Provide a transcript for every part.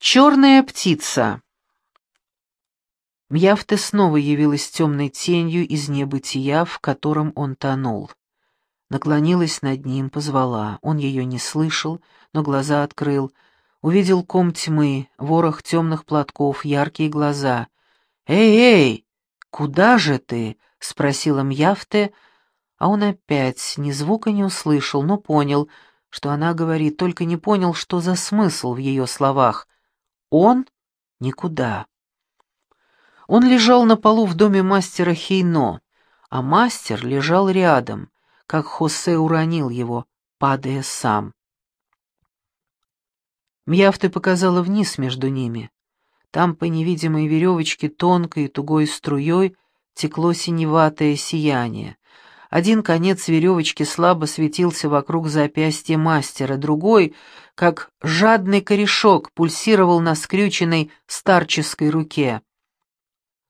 Черная птица. Мьяфте снова явилась темной тенью из небытия, в котором он тонул. Наклонилась над ним, позвала. Он ее не слышал, но глаза открыл. Увидел ком тьмы, ворох темных платков, яркие глаза. «Эй, эй, куда же ты?» — спросила Мьяфте, а он опять ни звука не услышал, но понял, что она говорит, только не понял, что за смысл в ее словах — он — никуда. Он лежал на полу в доме мастера Хейно, а мастер лежал рядом, как Хосе уронил его, падая сам. Мьяфты показала вниз между ними. Там по невидимой веревочке тонкой и тугой струей текло синеватое сияние. Один конец веревочки слабо светился вокруг запястья мастера, другой, как жадный корешок, пульсировал на скрюченной старческой руке.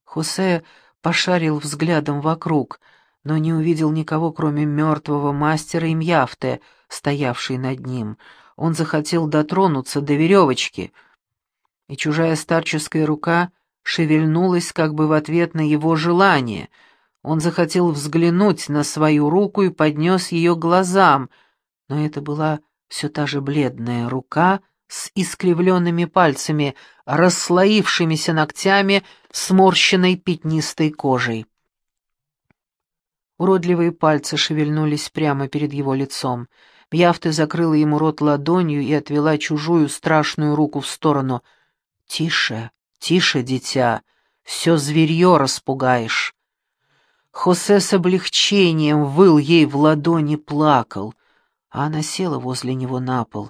Хосе пошарил взглядом вокруг, но не увидел никого, кроме мертвого мастера и Мьяфте, стоявшей над ним. Он захотел дотронуться до веревочки, и чужая старческая рука шевельнулась как бы в ответ на его желание — он захотел взглянуть на свою руку и поднес ее глазам, но это была все та же бледная рука с искривленными пальцами, расслоившимися ногтями, сморщенной пятнистой кожей. Уродливые пальцы шевельнулись прямо перед его лицом. Бьяфта закрыла ему рот ладонью и отвела чужую страшную руку в сторону. «Тише, тише, дитя, все зверье распугаешь». Хосе с облегчением выл ей в ладони, плакал, а она села возле него на пол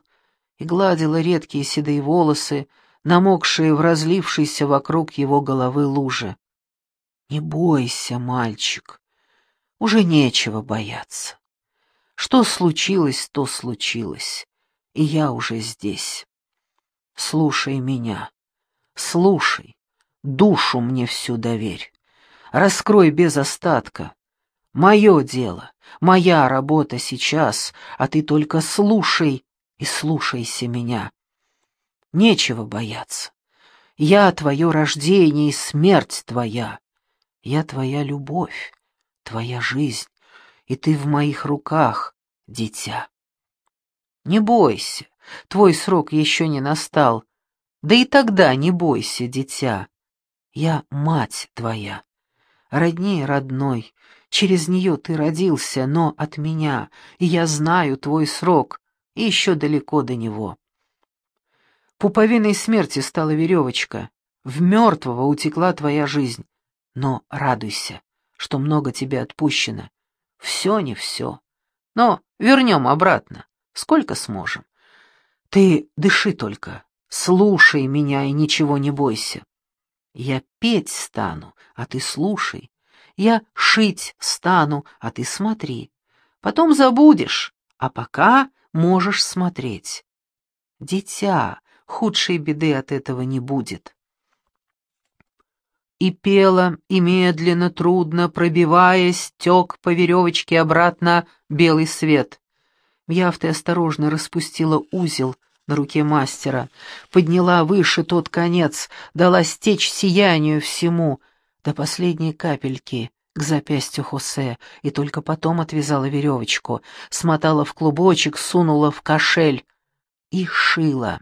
и гладила редкие седые волосы, намокшие в разлившейся вокруг его головы луже. «Не бойся, мальчик, уже нечего бояться. Что случилось, то случилось, и я уже здесь. Слушай меня, слушай, душу мне всю доверь. Раскрой без остатка. Мое дело, моя работа сейчас, а ты только слушай и слушайся меня. Нечего бояться. Я твое рождение и смерть твоя. Я твоя любовь, твоя жизнь, и ты в моих руках, дитя. Не бойся, твой срок еще не настал, да и тогда не бойся, дитя. Я мать твоя роднее родной. Через нее ты родился, но от меня, и я знаю твой срок, и еще далеко до него. Пуповиной смерти стала веревочка, в мертвого утекла твоя жизнь. Но радуйся, что много тебе отпущено. Все не все. Но вернем обратно, сколько сможем. Ты дыши только, слушай меня и ничего не бойся. Я петь стану, а ты слушай. Я шить стану, а ты смотри. Потом забудешь, а пока можешь смотреть. Дитя, худшей беды от этого не будет. И пела, и медленно, трудно, пробиваясь, тек по веревочке обратно белый свет. Мьяфта осторожно распустила узел — на руке мастера, подняла выше тот конец, дала стечь сиянию всему, до последней капельки, к запястью Хосе, и только потом отвязала веревочку, смотала в клубочек, сунула в кошель и шила.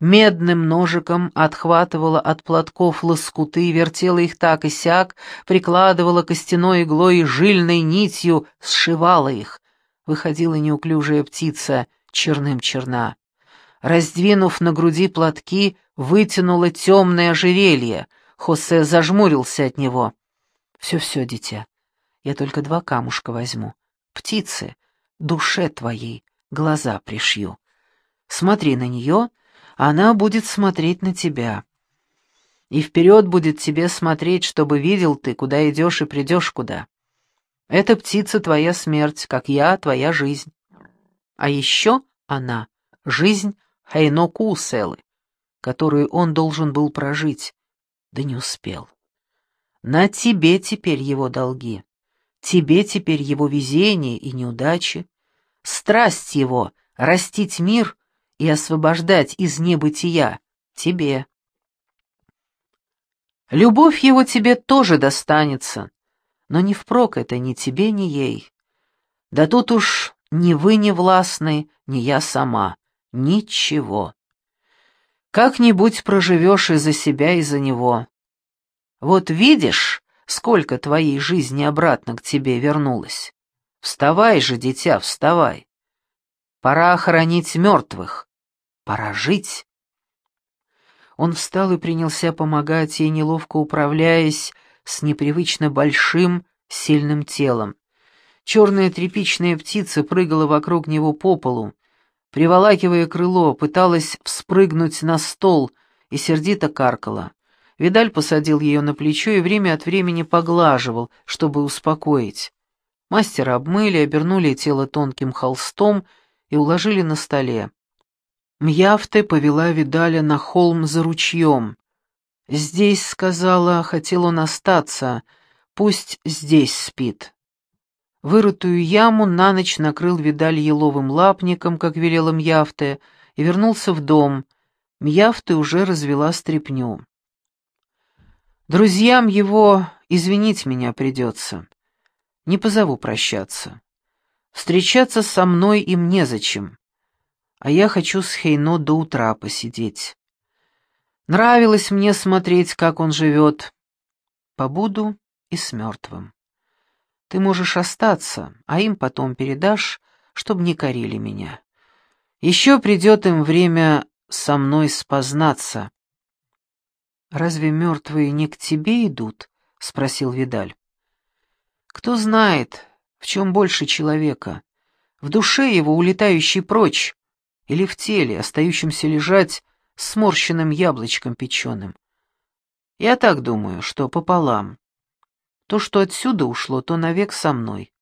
Медным ножиком отхватывала от платков лоскуты, вертела их так и сяк, прикладывала костяной иглой и жильной нитью, сшивала их. Выходила неуклюжая птица, черным черна раздвинув на груди платки, вытянула темное ожерелье. Хосе зажмурился от него. «Все-все, дитя, я только два камушка возьму. Птицы, душе твоей, глаза пришью. Смотри на нее, она будет смотреть на тебя. И вперед будет тебе смотреть, чтобы видел ты, куда идешь и придешь куда. Эта птица твоя смерть, как я твоя жизнь. А еще она — жизнь Хайноку Уселы, которую он должен был прожить, да не успел. На тебе теперь его долги, тебе теперь его везение и неудачи, страсть его — растить мир и освобождать из небытия тебе. Любовь его тебе тоже достанется, но не впрок это ни тебе, ни ей. Да тут уж ни вы не властны, ни я сама. Ничего. Как-нибудь проживешь и за себя, и за него. Вот видишь, сколько твоей жизни обратно к тебе вернулось. Вставай же, дитя, вставай. Пора хоронить мертвых. Пора жить. Он встал и принялся помогать ей, неловко управляясь с непривычно большим, сильным телом. Черная тряпичная птица прыгала вокруг него по полу, приволакивая крыло, пыталась вспрыгнуть на стол и сердито каркала. Видаль посадил ее на плечо и время от времени поглаживал, чтобы успокоить. Мастера обмыли, обернули тело тонким холстом и уложили на столе. Мьяфте повела Видаля на холм за ручьем. «Здесь, — сказала, — хотел он остаться, пусть здесь спит». Вырытую яму на ночь накрыл Видаль еловым лапником, как велела Мьяфте, и вернулся в дом. Мьяфте уже развела стряпню. Друзьям его извинить меня придется. Не позову прощаться. Встречаться со мной им незачем. А я хочу с Хейно до утра посидеть. Нравилось мне смотреть, как он живет. Побуду и с мертвым. Ты можешь остаться, а им потом передашь, чтобы не корили меня. Еще придет им время со мной спознаться. «Разве мертвые не к тебе идут?» — спросил Видаль. «Кто знает, в чем больше человека, в душе его, улетающей прочь, или в теле, остающемся лежать сморщенным яблочком печеным. Я так думаю, что пополам. То, что отсюда ушло, то навек со мной.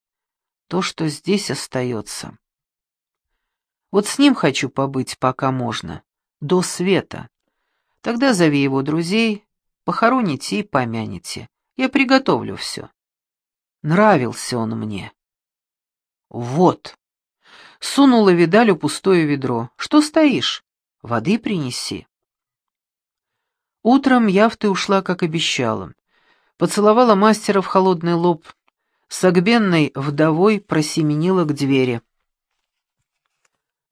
То, что здесь остается. Вот с ним хочу побыть, пока можно, до света. Тогда зови его друзей, похороните и помяните. Я приготовлю все. Нравился он мне. Вот. Сунула Видалю пустое ведро. Что стоишь? Воды принеси. Утром Яфты ушла, как обещала поцеловала мастера в холодный лоб, согбенной вдовой просеменила к двери.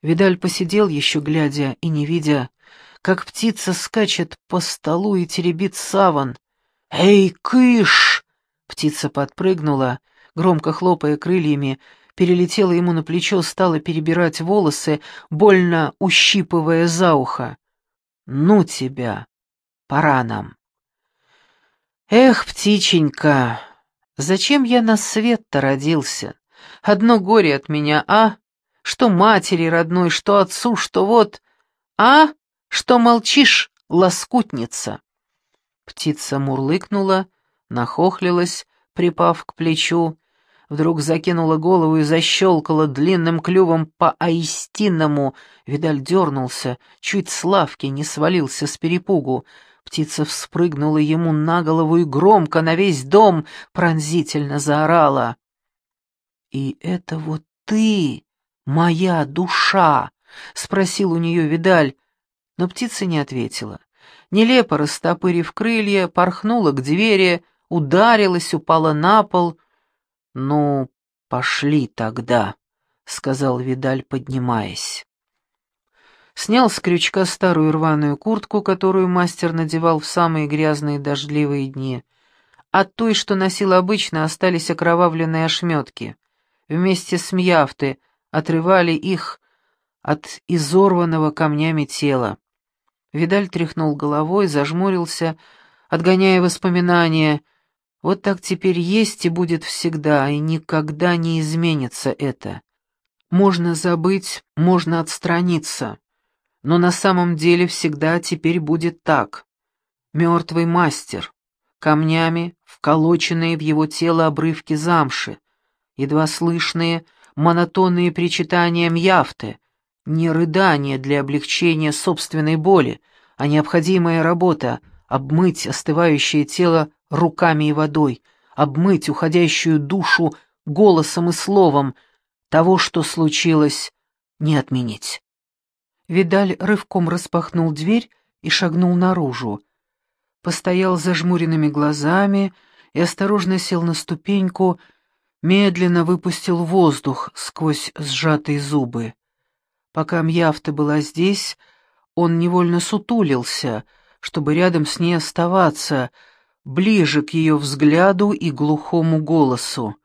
Видаль посидел еще глядя и не видя, как птица скачет по столу и теребит саван. «Эй, кыш!» Птица подпрыгнула, громко хлопая крыльями, перелетела ему на плечо, стала перебирать волосы, больно ущипывая за ухо. «Ну тебя! Пора нам!» Эх, птиченька, зачем я на свет-то родился? Одно горе от меня, а? Что матери родной, что отцу, что вот... А? Что молчишь, лоскутница? Птица мурлыкнула, нахохлилась, припав к плечу, вдруг закинула голову и защелкала длинным клювом по аистинному. Видаль дернулся, чуть с лавки не свалился с перепугу, Птица вспрыгнула ему на голову и громко на весь дом пронзительно заорала. «И это вот ты, моя душа?» — спросил у нее Видаль, но птица не ответила. Нелепо растопырив крылья, порхнула к двери, ударилась, упала на пол. «Ну, пошли тогда», — сказал Видаль, поднимаясь снял с крючка старую рваную куртку, которую мастер надевал в самые грязные дождливые дни. От той, что носил обычно, остались окровавленные ошметки. Вместе с мьяфты отрывали их от изорванного камнями тела. Видаль тряхнул головой, зажмурился, отгоняя воспоминания. Вот так теперь есть и будет всегда, и никогда не изменится это. Можно забыть, можно отстраниться. Но на самом деле всегда теперь будет так. Мертвый мастер, камнями вколоченные в его тело обрывки замши, едва слышные монотонные причитания мьяфты, не рыдание для облегчения собственной боли, а необходимая работа — обмыть остывающее тело руками и водой, обмыть уходящую душу голосом и словом, того, что случилось, не отменить. Видаль рывком распахнул дверь и шагнул наружу. Постоял зажмуренными глазами и осторожно сел на ступеньку, медленно выпустил воздух сквозь сжатые зубы. Пока Мьяфта была здесь, он невольно сутулился, чтобы рядом с ней оставаться, ближе к ее взгляду и глухому голосу.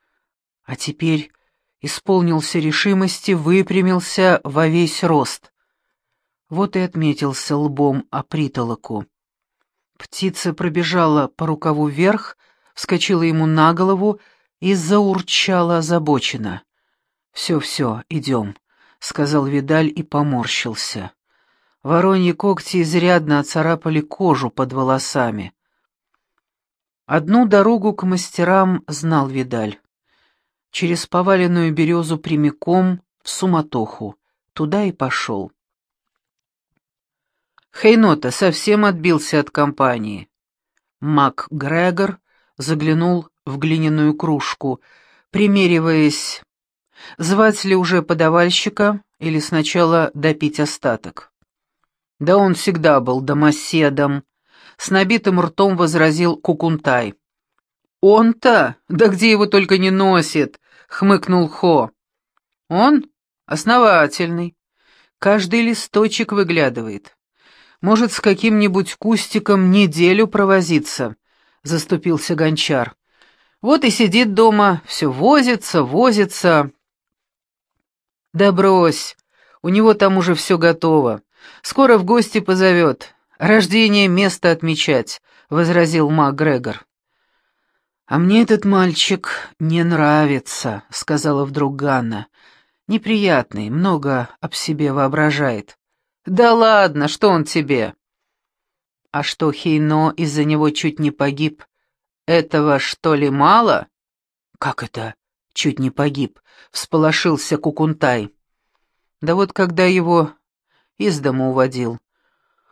А теперь исполнился решимости, выпрямился во весь рост. Вот и отметился лбом о притолоку. Птица пробежала по рукаву вверх, вскочила ему на голову и заурчала озабоченно. «Все-все, идем», — сказал Видаль и поморщился. Вороньи когти изрядно оцарапали кожу под волосами. Одну дорогу к мастерам знал Видаль. Через поваленную березу прямиком в суматоху. Туда и пошел. Хейнота совсем отбился от компании. Мак Грегор заглянул в глиняную кружку, примериваясь, звать ли уже подавальщика или сначала допить остаток. Да он всегда был домоседом, с набитым ртом возразил Кукунтай. Он-то? Да где его только не носит, хмыкнул Хо. Он основательный. Каждый листочек выглядывает. Может, с каким-нибудь кустиком неделю провозиться, заступился гончар. Вот и сидит дома, все возится, возится. Да брось, у него там уже все готово. Скоро в гости позовет. Рождение место отмечать», — возразил маг Грегор. «А мне этот мальчик не нравится», — сказала вдруг Ганна. «Неприятный, много об себе воображает». «Да ладно, что он тебе?» «А что Хейно из-за него чуть не погиб? Этого что ли мало?» «Как это? Чуть не погиб?» — всполошился Кукунтай. «Да вот когда его из дома уводил.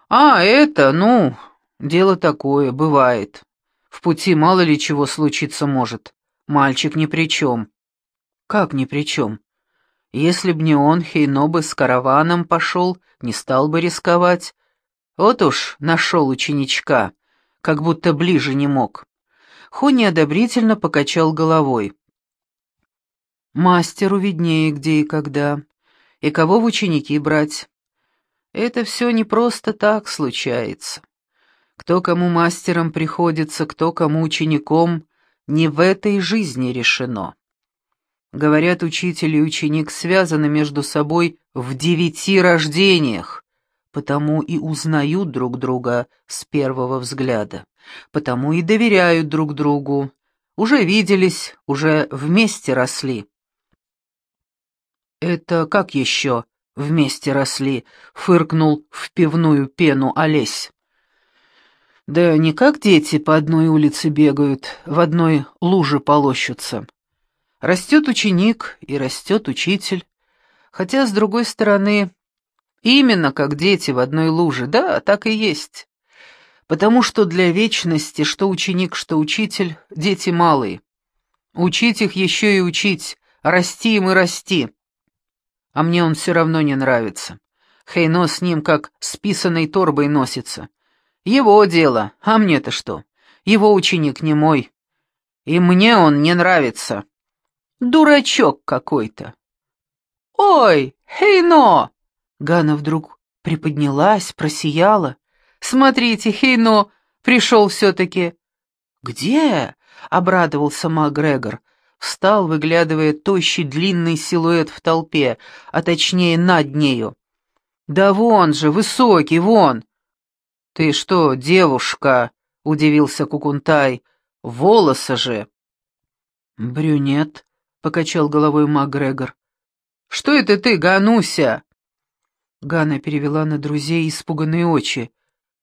«А, это, ну, дело такое, бывает. В пути мало ли чего случиться может. Мальчик ни при чем». «Как ни при чем? Если б не он, Хейно бы с караваном пошел, не стал бы рисковать. Вот уж нашел ученичка, как будто ближе не мог». Хони одобрительно покачал головой. «Мастеру виднее, где и когда, и кого в ученики брать. Это все не просто так случается. Кто кому мастером приходится, кто кому учеником, не в этой жизни решено. Говорят, учитель и ученик связаны между собой в девяти рождениях, потому и узнают друг друга с первого взгляда, потому и доверяют друг другу, уже виделись, уже вместе росли. «Это как еще?» вместе росли», — фыркнул в пивную пену Олесь. «Да не как дети по одной улице бегают, в одной луже полощутся. Растет ученик и растет учитель, хотя, с другой стороны, именно как дети в одной луже, да, так и есть. Потому что для вечности, что ученик, что учитель, дети малые. Учить их еще и учить, расти им и расти» а мне он все равно не нравится. Хейно с ним как с торбой носится. Его дело, а мне-то что? Его ученик не мой. И мне он не нравится. Дурачок какой-то. «Ой, Хейно!» Гана вдруг приподнялась, просияла. «Смотрите, Хейно пришел все-таки». «Где?» — обрадовался Макгрегор встал, выглядывая тощий длинный силуэт в толпе, а точнее над нею. «Да вон же, высокий, вон!» «Ты что, девушка?» — удивился Кукунтай. «Волосы же!» «Брюнет», — покачал головой Макгрегор. «Что это ты, Гануся?» Гана перевела на друзей испуганные очи.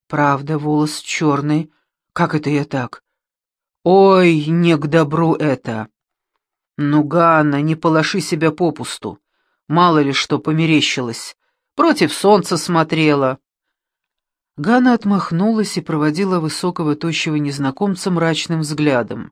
«Правда, волос черный. Как это я так?» «Ой, не к добру это!» «Ну, Ганна, не полоши себя попусту. Мало ли что померещилось. Против солнца смотрела». Ганна отмахнулась и проводила высокого тощего незнакомца мрачным взглядом.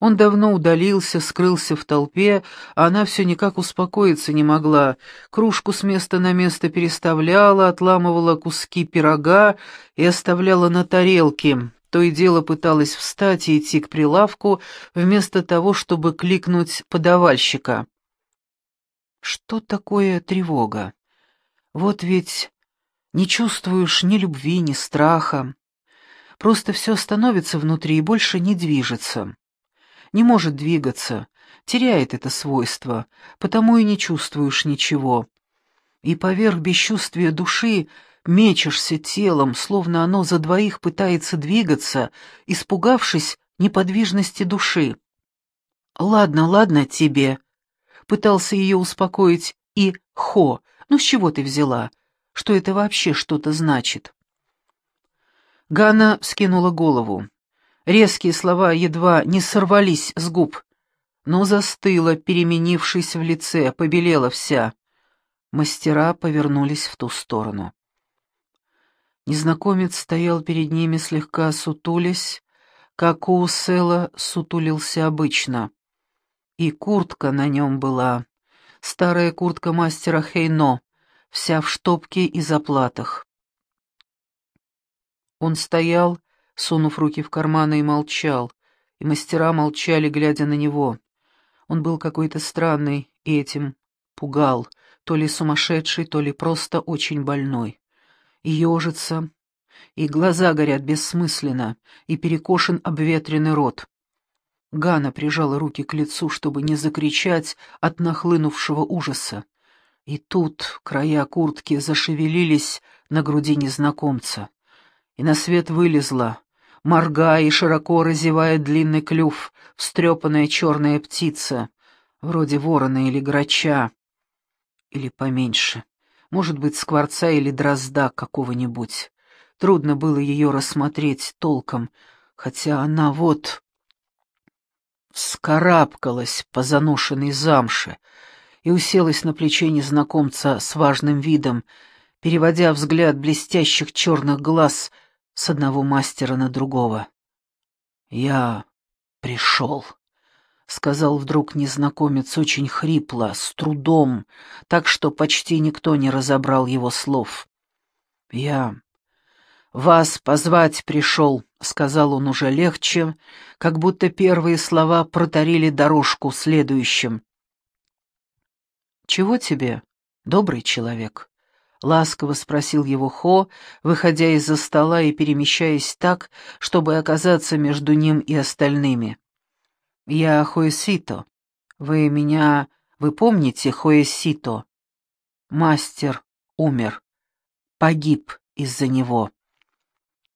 Он давно удалился, скрылся в толпе, а она все никак успокоиться не могла. Кружку с места на место переставляла, отламывала куски пирога и оставляла на тарелке. То и дело пыталась встать и идти к прилавку, вместо того, чтобы кликнуть подавальщика. Что такое тревога? Вот ведь не чувствуешь ни любви, ни страха. Просто все становится внутри и больше не движется не может двигаться, теряет это свойство, потому и не чувствуешь ничего. И поверх бесчувствия души мечешься телом, словно оно за двоих пытается двигаться, испугавшись неподвижности души. «Ладно, ладно тебе», — пытался ее успокоить и «хо», ну с чего ты взяла? Что это вообще что-то значит? Гана скинула голову. Резкие слова едва не сорвались с губ, но застыла, переменившись в лице, побелела вся. Мастера повернулись в ту сторону. Незнакомец стоял перед ними, слегка сутулясь, как у Села сутулился обычно. И куртка на нем была, старая куртка мастера Хейно, вся в штопке и заплатах. Он стоял, сунув руки в карманы, и молчал, и мастера молчали, глядя на него. Он был какой-то странный и этим пугал, то ли сумасшедший, то ли просто очень больной. И ежится, и глаза горят бессмысленно, и перекошен обветренный рот. Гана прижала руки к лицу, чтобы не закричать от нахлынувшего ужаса. И тут края куртки зашевелились на груди незнакомца, и на свет вылезла, моргая и широко разевая длинный клюв, встрепанная черная птица, вроде ворона или грача, или поменьше, может быть, скворца или дрозда какого-нибудь. Трудно было ее рассмотреть толком, хотя она вот вскарабкалась по заношенной замше и уселась на плече незнакомца с важным видом, переводя взгляд блестящих черных глаз — с одного мастера на другого. «Я пришел», — сказал вдруг незнакомец очень хрипло, с трудом, так что почти никто не разобрал его слов. «Я вас позвать пришел», — сказал он уже легче, как будто первые слова протарили дорожку следующим. «Чего тебе, добрый человек?» — ласково спросил его Хо, выходя из-за стола и перемещаясь так, чтобы оказаться между ним и остальными. «Я Хоэсито. Вы меня... Вы помните Хоэсито? Мастер умер. Погиб из-за него».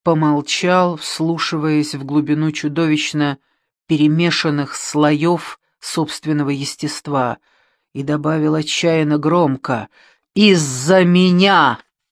Помолчал, вслушиваясь в глубину чудовищно перемешанных слоев собственного естества, и добавил отчаянно громко — из-за меня!»